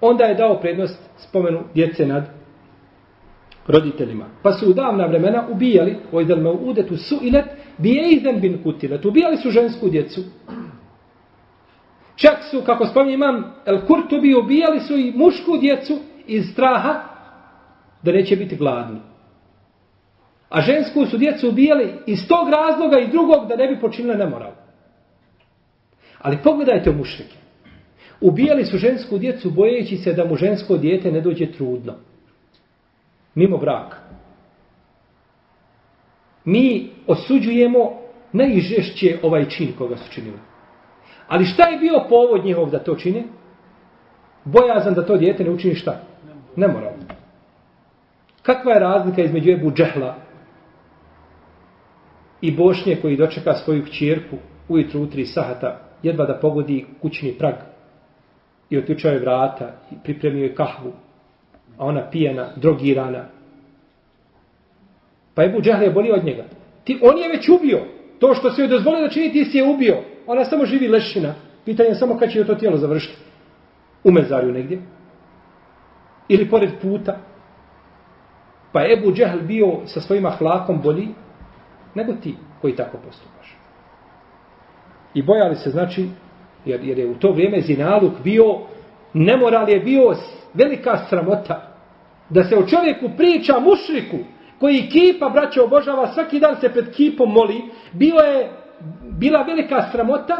Onda je dao prednost spomenu djece nad roditeljima. Pa su u davna vremena ubijali, ojdel me udetu su ilet, bije izden bin kutilet. Ubijali su žensku djecu. Čak su, kako spominje imam, El Kurtubi ubijali su i mušku djecu iz straha da neće biti gladni. A žensku su djecu ubijali iz tog razloga i drugog da ne bi počinile nemoral. Ali pogledajte u mušrike. Ubijali su žensku djecu bojeći se da mu žensko dijete ne dođe trudno. Mimo braka. Mi osuđujemo najžešće ovaj čin koga su činili. Ali šta je bio povod njihov da to čine? Bojazan da to dijete ne učini šta? Nemoralno. Kakva je razlika između Ebu Džehla i Bošnje koji dočeka svoju kćerku ujutru u tri sahata, jedva da pogodi kućni prag i otključao je vrata i pripremio je kahvu, a ona pijena, drogirana. Pa Ebu Džehl je bolio od njega. Ti, on je već ubio. To što se joj dozvolio da čini, ti si je ubio. Ona samo živi lešina. Pitanje je samo kad će joj to tijelo završiti. U mezarju negdje. Ili pored puta. Pa Ebu Džehl bio sa svojim ahlakom bolji nego ti koji tako postupaš. I bojali se, znači, jer, jer je u to vrijeme zinaluk bio, nemoral je bio velika sramota. Da se o čovjeku priča mušriku, koji kipa, braće, obožava, svaki dan se pred kipom moli, bio je, bila velika sramota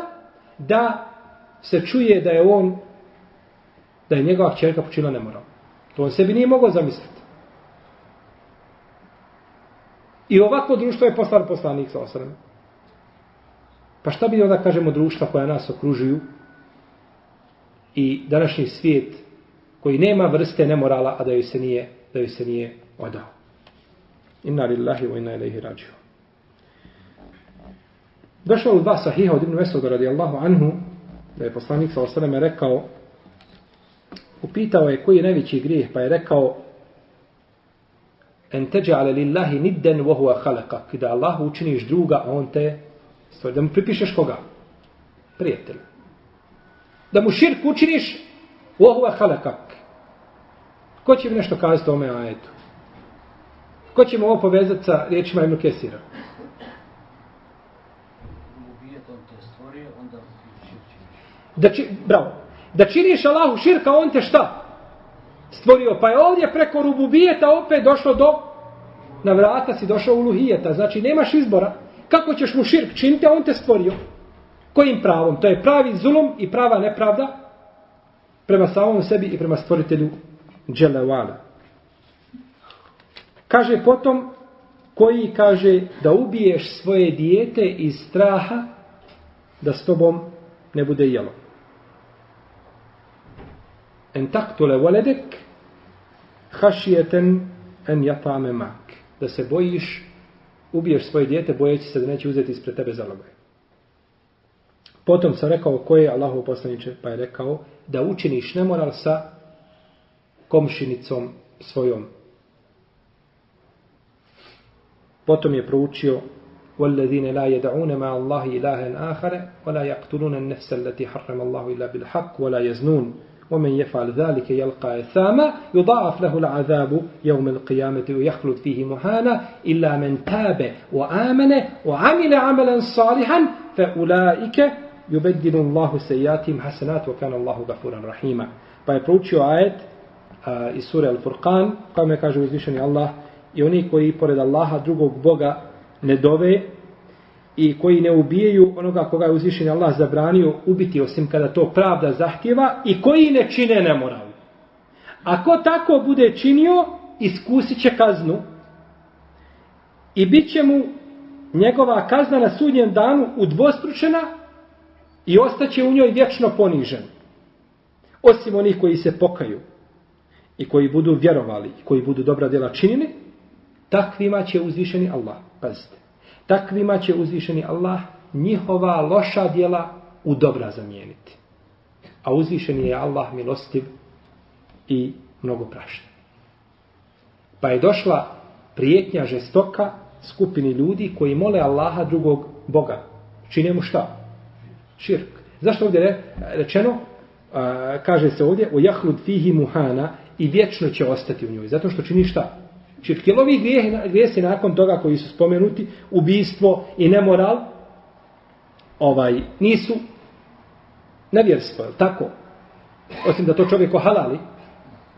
da se čuje da je on, da je njegova čerka počinila nemoral. To on sebi nije mogao zamisliti. I ovako društvo je poslan poslanik sa osrame. Pa šta bi onda kažemo društva koja nas okružuju i današnji svijet koji nema vrste nemorala, a da joj se nije, da joj se nije odao. Inna lillahi wa inna ilaihi rađu. Došlo u dva sahiha od Ibn Vesoga radijallahu anhu, da je poslanik sa osrame rekao, upitao je koji je najveći grijeh, pa je rekao, en teđa'ale lillahi nidden vohuwa halakak. Da Allah učiniš druga, a on te stvari, Da mu pripišeš koga? Prijatelj. Da mu širk učiniš ohuva halakak. Ko će mi nešto kazati o ome ajetu? Ko će mu ovo povezati sa riječima Ibn Kesira? Da či, bravo. Da činiš Allahu širka, on te šta? stvorio. Pa je ovdje preko rububijeta opet došlo do na vrata si došao u luhijeta. Znači nemaš izbora. Kako ćeš mu širk činiti, a on te stvorio? Kojim pravom? To je pravi zulum i prava nepravda prema samom sebi i prema stvoritelju Dželevala. Kaže potom koji kaže da ubiješ svoje dijete iz straha da s tobom ne bude jelo. En taktule voledek hašijeten en jatame mak. Da se bojiš, ubiješ svoje dijete, bojeći se da neće uzeti ispred tebe zalogaj. Potom sam rekao ko je Allahov poslaniče, pa je rekao da učiniš nemoral sa komšinicom svojom. Potom je proučio والذين لا يدعون مع الله إلها آخر ولا يقتلون النفس التي حرم الله إلا بالحق ولا يزنون ومن يفعل ذلك يلقى إثاما يضاعف له العذاب يوم القيامة ويخلد فيه مهانا إلا من تاب وآمن وعمل عملا صالحا فأولئك yubeddilu Allahu sayyatim hasanat wa kana Allahu ghafuran rahima. Pa je proučio ajet a, iz sure Al-Furqan, kome kaže uzvišeni Allah, i oni koji pored Allaha drugog Boga ne dove i koji ne ubijaju onoga koga je uzvišeni Allah zabranio ubiti osim kada to pravda zahtjeva i koji ne čine nemoral. Ako tako bude činio, iskusit će kaznu i bit će mu njegova kazna na sudnjem danu udvostručena i ostaće u njoj vječno ponižen. Osim onih koji se pokaju i koji budu vjerovali i koji budu dobra djela činili, takvima će uzvišeni Allah, pazite, takvima će uzvišeni Allah njihova loša djela u dobra zamijeniti. A uzvišeni je Allah milostiv i mnogo prašten. Pa je došla prijetnja žestoka skupini ljudi koji mole Allaha drugog Boga. Čine mu šta? Širk. Zašto ovdje rečeno? A, kaže se ovdje o jahlud fihi muhana i vječno će ostati u njoj. Zato što čini šta? Širk. Jer grijesi nakon toga koji su spomenuti, ubijstvo i nemoral, ovaj, nisu nevjerstvo, je tako? Osim da to čovjek ohalali,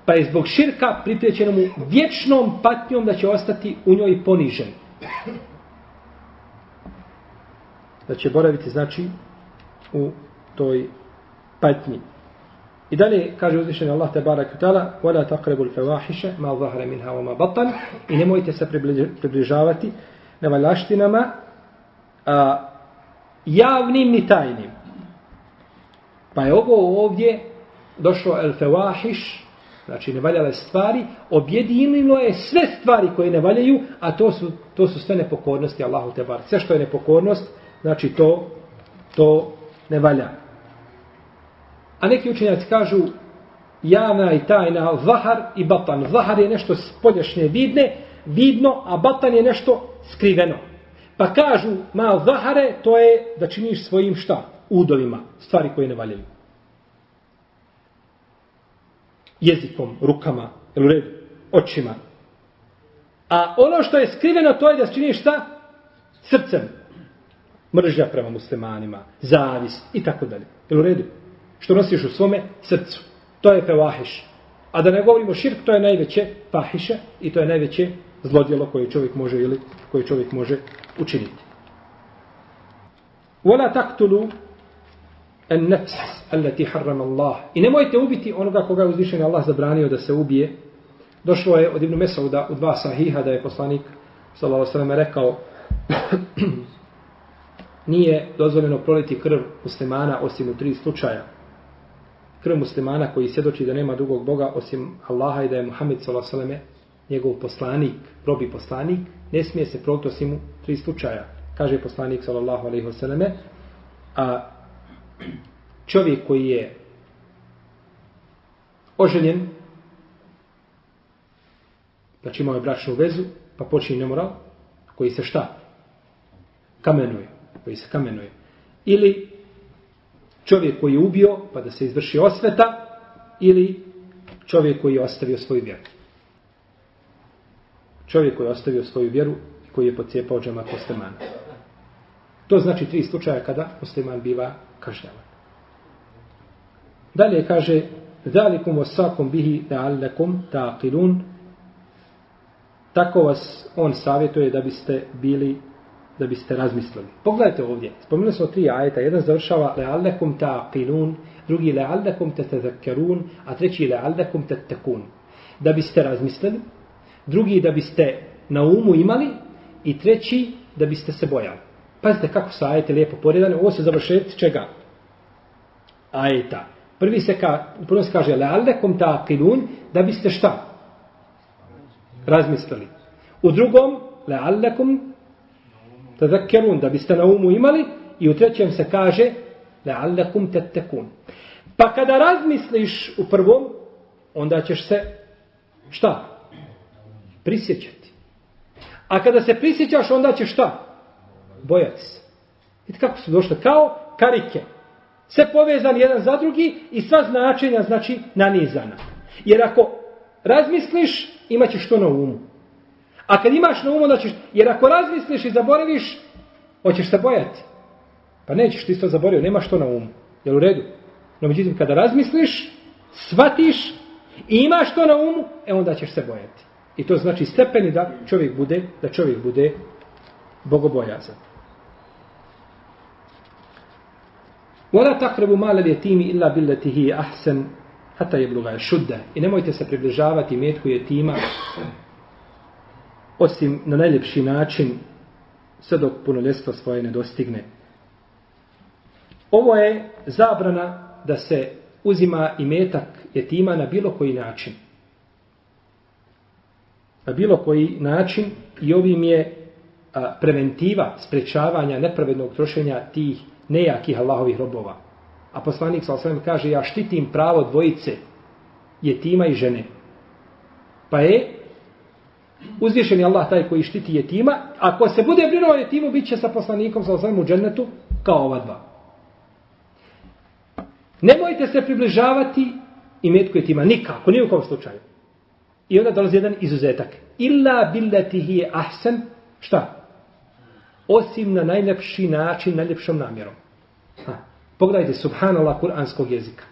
pa je zbog širka pripriječeno mu vječnom patnjom da će ostati u njoj ponižen. Da će boraviti, znači, u toj patnji. I dalje kaže uzvišeni Allah te barek tala, "Wala taqrabu al-fawahisha ma zahara minha wa ma batan." I nemojte se približavati nevaljaštinama a, javnim ni tajnim. Pa je ovo ovdje došlo el fawahish, znači nevaljale stvari, objedinilo je sve stvari koje ne valjaju, a to su, to su sve nepokornosti Allahu te barek. Sve što je nepokornost, znači to, to ne valja. A neki učenjaci kažu javna i tajna, zahar i batan. Zahar je nešto spoljašnje vidne, vidno, a batan je nešto skriveno. Pa kažu, ma zahare, to je da činiš svojim šta? Udovima, stvari koje ne valjaju. jezikom, rukama, ili red, očima. A ono što je skriveno, to je da činiš šta? Srcem. Mržja prema muslimanima, zavis i tako dalje. Jel u redu? Što nosiš u svome srcu. To je fevahiš. A da ne govorimo širk, to je najveće fahiše i to je najveće zlodjelo koje čovjek može ili koje čovjek može učiniti. Wala taktulu en nefs allati harrama Allah. I nemojte ubiti onoga koga je uzvišen Allah zabranio da se ubije. Došlo je od Ibn Mesauda u dva sahiha da je poslanik sallallahu alejhi ve rekao nije dozvoljeno proliti krv muslimana osim u tri slučaja. Krv muslimana koji svjedoči da nema drugog Boga osim Allaha i da je Muhammed sallallahu alejhi ve njegov poslanik, probi poslanik, ne smije se proliti osim u tri slučaja. Kaže poslanik sallallahu alejhi ve a čovjek koji je oženjen, znači imao je bračnu vezu, pa počinje nemoral, koji se šta? Kamenuje. Koji se kamenuje. Ili čovjek koji je ubio, pa da se izvrši osveta, ili čovjek koji je ostavio svoju vjeru. Čovjek koji je ostavio svoju vjeru i koji je pocijepao džemat muslimana. To znači tri slučaja kada musliman biva kažnjavan. Dalje kaže Zalikum osakum bihi ta'allakum ta'qilun Tako vas on savjetuje da biste bili da biste razmislili. Pogledajte ovdje. Spomenuli smo tri ajeta. Jedan završava le'allakum ta'qilun, drugi le'allakum tatazakkarun, a treći le'allakum tattakun. Da biste razmislili, drugi da biste na umu imali i treći da biste se bojali. Pazite kako su ajete lijepo poredane. Ovo se završeti čega? Ajeta. Prvi se, ka, prvo se kaže leallekum ta da biste šta? Razmislili. U drugom, leallekum tazakkerun, da biste na umu imali. I u trećem se kaže la'allakum tettekun. Pa kada razmisliš u prvom, onda ćeš se šta? Prisjećati. A kada se prisjećaš, onda ćeš šta? Bojati se. Vidite kako su došle? Kao karike. Sve povezan jedan za drugi i sva značenja znači nanizana. Jer ako razmisliš, imaćeš to na umu. A kad imaš na umu, znači, jer ako razmisliš i zaboraviš, hoćeš se bojati. Pa nećeš ti to zaborio, nema što na umu. Jel u redu? No međutim, kada razmisliš, shvatiš i imaš to na umu, e onda ćeš se bojati. I to znači stepeni da čovjek bude, da čovjek bude bogobojazan. Wala taqrabu mala al-yatimi illa billati hi ahsan hatta yablugha shudda. I nemojte se približavati metku jetima osim na najljepši način sve dok punoljestva svoje ne dostigne. Ovo je zabrana da se uzima i metak jetima na bilo koji način. Na bilo koji način i ovim je a, preventiva sprečavanja nepravednog trošenja tih nejakih Allahovih robova. A poslanik sa osvijem kaže, ja štitim pravo dvojice jetima i žene. Pa je uzvišen je Allah taj koji štiti jetima, ako se bude brinuo jetimu, bit će sa poslanikom sa osam u džennetu kao ova dva. Nemojte se približavati i metku jetima, nikako, ni u kom slučaju. I onda dolazi jedan izuzetak. Illa billati hi ahsan, šta? Osim na najljepši način, najljepšom namjerom. Ha. Pogledajte, subhanallah, kuranskog jezika.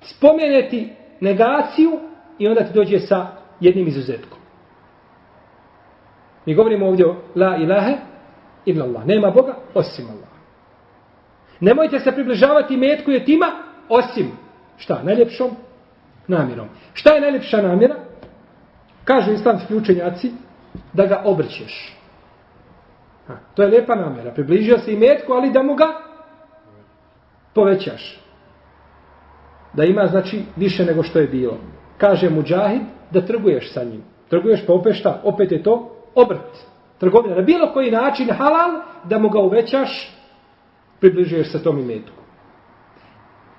Spomeneti negaciju i onda ti dođe sa jednim izuzetkom. Mi govorimo ovdje o la ilahe ibn Allah. Nema Boga osim Allah. Nemojte se približavati metku jetima osim šta? Najljepšom namjerom. Šta je najljepša namjera? Kažu islamski učenjaci da ga obrćeš. Ha, to je lijepa namjera. Približio se i metku, ali da mu ga povećaš. Da ima, znači, više nego što je bilo. Kaže mu da trguješ sa njim. Trguješ pa opet šta? Opet je to obrt. Trgovina. Na bilo koji način halal da mu ga uvećaš približuješ se tom imetku.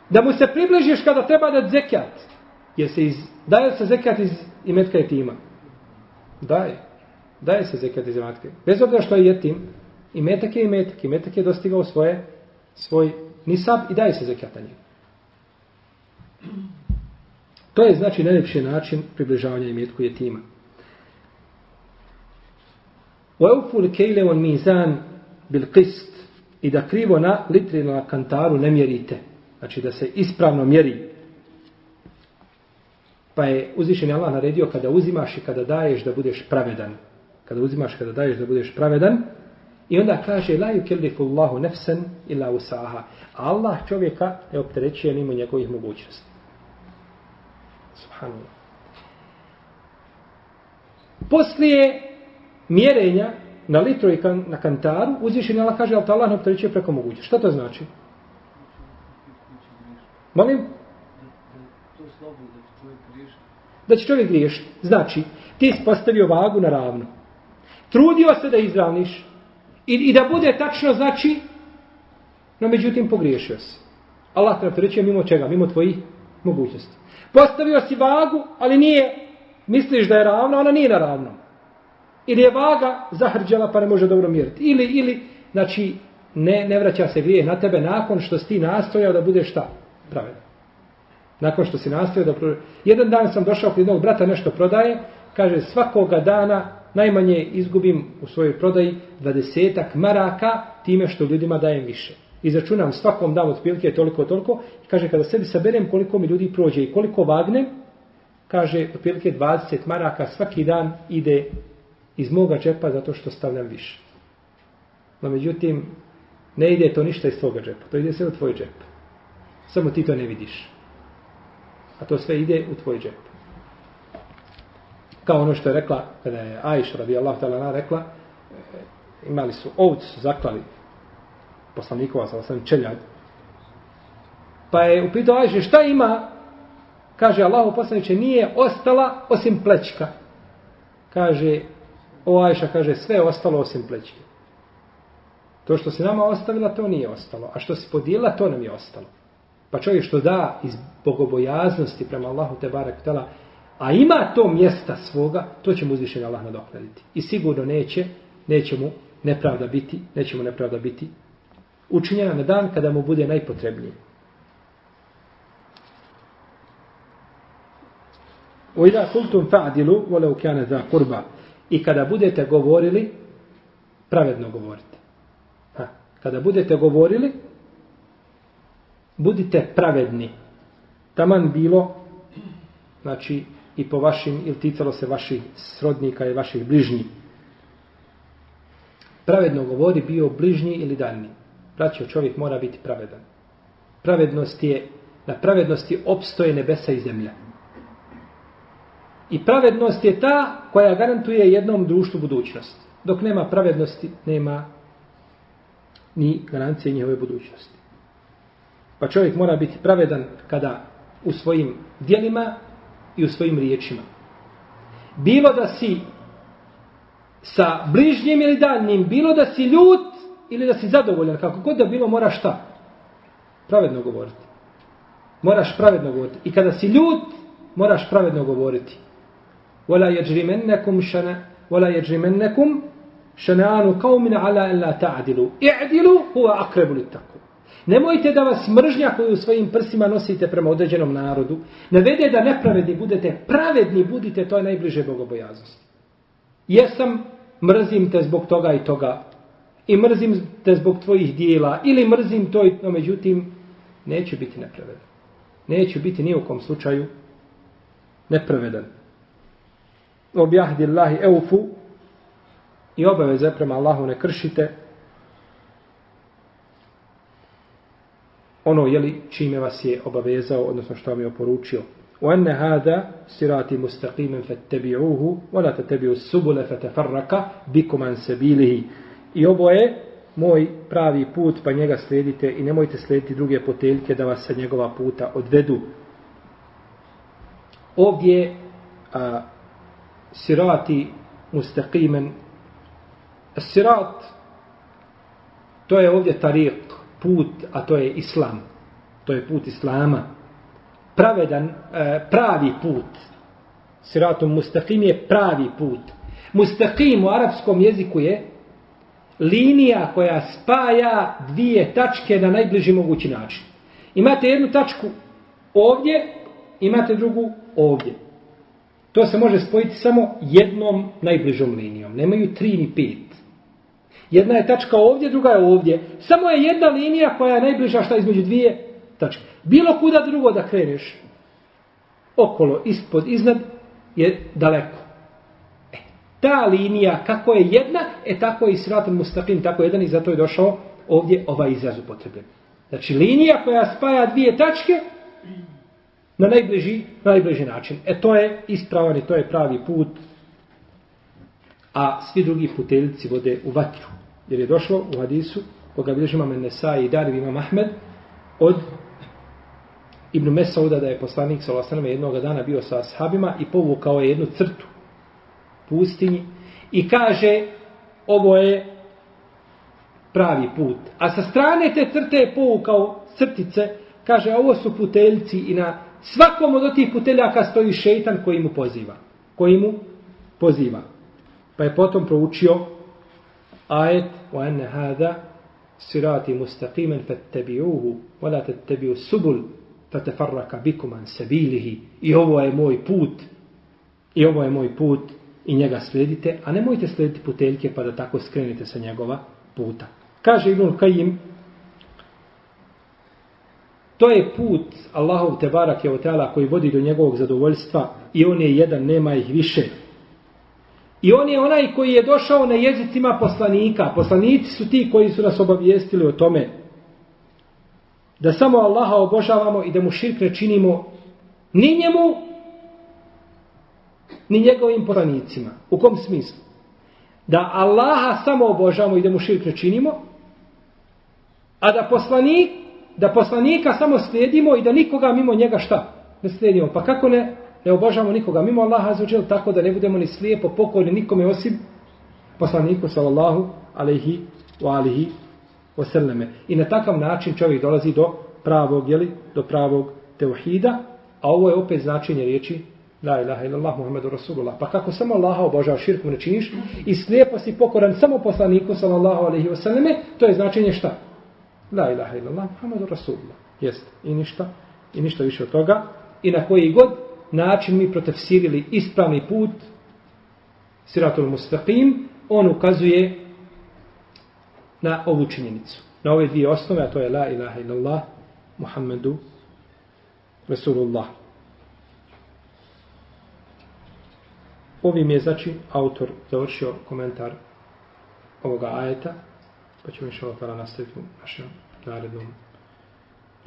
Da mu se približiš kada treba da zekijat. Jer se iz, daje se zekijat iz imetka jetima. Daje. Daje se zekijat iz imetka. Bez obzira što je jetim, imetak je imetak. Imetak je dostigao svoje, svoj nisab i daje se zekijat na njegu. To je znači najljepši način približavanja imetku jetima. Waufu li kejle on mizan bil qist i da krivo na litri na kantaru ne mjerite. Znači da se ispravno mjeri. Pa je uzvišen Allah naredio kada uzimaš i kada daješ da budeš pravedan. Kada uzimaš kada daješ da budeš pravedan. I onda kaže la yukellifullahu nafsan illa wusaha. Allah čovjeka ne opterećuje mimo njegovih mogućnosti. Subhanallah. Poslije mjerenja na litru i kan, na kantaru, uzvišen Allah kaže, ali ta Allah ne opterećuje preko moguće. Šta to znači? Molim? Da će čovjek griješiti. Znači, ti si postavio vagu na ravno. Trudio se da izravniš. I, I da bude tačno, znači, no međutim pogriješio si. Allah te opterećuje mimo čega? Mimo tvojih mogućnosti. Postavio si vagu, ali nije, misliš da je ravna, ona nije na ravnom. Ili je vaga zahrđala pa ne može dobro mjeriti. Ili, ili, znači, ne, ne vraća se grije na tebe nakon što si ti nastojao da budeš šta? Pravedan. Nakon što si nastojao da... Jedan dan sam došao kod jednog brata nešto prodaje, kaže svakoga dana najmanje izgubim u svojoj prodaji dvadesetak maraka time što ljudima dajem više. I začunam svakom dam otprilike toliko, toliko. I kaže kada sebi saberem koliko mi ljudi prođe i koliko vagnem, kaže otprilike 20 maraka svaki dan ide iz moga džepa zato što stavljam više. No međutim, ne ide to ništa iz tvoga džepa. To ide sve u tvoj džep. Samo ti to ne vidiš. A to sve ide u tvoj džep. Kao ono što je rekla, kada je Aisha radi Allah rekla, imali su ovcu, su zaklali poslanikova sa osam čeljad. Pa je upitao Ajše, šta ima? Kaže Allah poslaniče nije ostala osim plečka. Kaže O Ajša kaže, sve je ostalo osim plećke. To što se nama ostavila, to nije ostalo. A što se podijela, to nam je ostalo. Pa čovjek što da iz bogobojaznosti prema Allahu te barek tela, a ima to mjesta svoga, to će mu uzvišen Allah nadoknaditi. I sigurno neće, neće mu nepravda biti, neće mu nepravda biti učinjena na dan kada mu bude najpotrebnije. وَإِذَا كُلْتُمْ فَعْدِلُوا وَلَوْ كَانَ ذَا قُرْبًا I kada budete govorili, pravedno govorite. kada budete govorili, budite pravedni. Taman bilo, znači, i po vašim, ili ticalo se vaših srodnika i vaših bližnjih. Pravedno govori bio bližnji ili daljni. Braćo, čovjek mora biti pravedan. Pravednost je, na pravednosti opstoje nebesa i zemlja. I pravednost je ta koja garantuje jednom društvu budućnost. Dok nema pravednosti, nema ni garancije njihove budućnosti. Pa čovjek mora biti pravedan kada u svojim dijelima i u svojim riječima. Bilo da si sa bližnjim ili daljnim, bilo da si ljut ili da si zadovoljan, kako god da bilo, moraš šta? Pravedno govoriti. Moraš pravedno govoriti. I kada si ljut, moraš pravedno govoriti. Wala yajrimannakum shana wala yajrimannakum shana'anu qaumin ala an la ta'dilu. I'dilu huwa aqrabu lit-taqwa. Nemojte da vas mržnja koju u svojim prsima nosite prema određenom narodu, navede da nepravedni budete, pravedni budite, to je najbliže bogobojaznosti. Jesam, mrzim te zbog toga i toga, i mrzim te zbog tvojih dijela, ili mrzim to i no, međutim, neću biti nepravedan. Neću biti ni u kom slučaju nepravedan. Objahdi Allahi eufu i obaveze prema Allahu ne kršite, ono je li čime vas je obavezao, odnosno što vam je oporučio. Wa anna hada sirati mustaqiman fattabi'uhu wa la tattabi'u subula fatafarraqa bikum an sabilihi. I ovo je moj pravi put, pa njega sledite i nemojte slediti druge poteljke da vas sa njegova puta odvedu. Ovdje a, sirati mustaqimen sirat to je ovdje tariq put, a to je islam. To je put islama. Pravedan, a, pravi put. Siratum mustaqim je pravi put. Mustaqim u arapskom jeziku je linija koja spaja dvije tačke na najbliži mogući način. Imate jednu tačku ovdje, imate drugu ovdje. To se može spojiti samo jednom najbližom linijom. Nemaju tri ni pet. Jedna je tačka ovdje, druga je ovdje. Samo je jedna linija koja je najbliža šta između dvije tačke. Bilo kuda drugo da kreneš, okolo, ispod, iznad, je daleko. Ta linija, kako je jedna, e tako je i sratom mustaqim, tako jedan i zato je došao ovdje ovaj izraz upotrebljen. Znači, linija koja spaja dvije tačke na najbliži, na najbliži način. E, to je ispravan i to je pravi put a svi drugi puteljici vode u vatru. Jer je došlo u hadisu, koga bilježi imam Nesai i Darib imam Ahmed, od Ibn Mesauda da je poslanik sa jednog dana bio sa ashabima i povukao je jednu crtu pustinji i kaže ovo je pravi put. A sa strane te crte je povukao crtice, kaže ovo su puteljci i na svakom od tih puteljaka stoji šeitan koji mu poziva. Koji mu poziva. Pa je potom proučio ajet wa anna hada sirati mustaqiman fattabi'uhu wa la tattabi'u subul fatafarraka bikum an sabilihi i ovo je moj put i ovo je moj put i njega sledite a nemojte slediti puteljke pa da tako skrenete sa njegova puta kaže Ibn Kajim, to je put Allahov te barak je koji vodi do njegovog zadovoljstva i on je jedan, nema ih više I on je onaj koji je došao na jezicima poslanika. Poslanici su ti koji su nas obavijestili o tome. Da samo Allaha obožavamo i da mu širk ne činimo ni njemu, ni njegovim poslanicima. U kom smislu? Da Allaha samo obožavamo i da mu širk ne činimo, a da poslanik, da poslanika samo slijedimo i da nikoga mimo njega šta? Ne slijedimo. Pa kako ne? ne obožavamo nikoga mimo Allaha azuđel, tako da ne budemo ni slijepo pokorni nikome osim poslaniku sallallahu alaihi wa alihi wasallame. I na takav način čovjek dolazi do pravog, jeli, do pravog teuhida, a ovo je opet značenje riječi La ilaha illallah Muhammedu Rasulullah. Pa kako samo Allaha obožava širku ne činiš i slijepo si pokoran samo poslaniku sallallahu alaihi wasallame, to je značenje šta? La ilaha illallah Muhammedu Rasulullah. Jeste. I ništa. I ništa više od toga. I na koji god način mi protefsirili ispravni put Siratul Mustaqim, on ukazuje na ovu činjenicu. na ove dvije osnove, a to je la ilaha illallah, Muhammedu Rasulullah. Ovim je, znači, autor završio komentar ovoga ajeta, pa ćemo išao tada nastaviti u našem narednom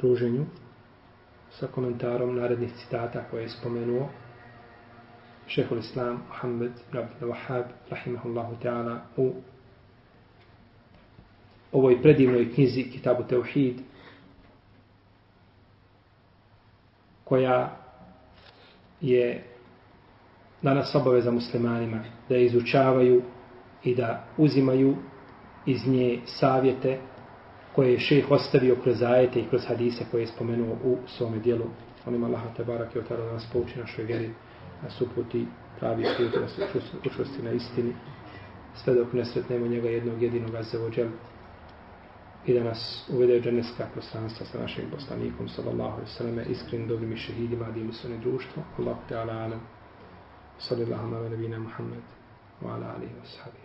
druženju sa komentarom narednih citata koje je spomenuo šehol Islam Muhammed ibn Abdel Wahab rahimahullahu ta'ala u ovoj predivnoj knjizi Kitabu Teuhid koja je danas obaveza muslimanima da izučavaju i da uzimaju iz nje savjete koje je šeh ostavio kroz ajete i kroz hadise koje je spomenuo u svome dijelu. Onim Allah te barak je otara da nas pouči našoj vjeri, nas uputi pravi put, da se učvrsti na istini, sve dok ne sretnemo njega jednog jedinog azevođel i da nas uvede u dženevska prostranstva sa našim poslanikom, sallallahu alaihi sallam, iskrenim dobrim i šehidima, dimu se društvo. Allah te ala alam. صلى الله على نبينا محمد وعلى آله وصحبه